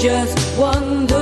just wonder.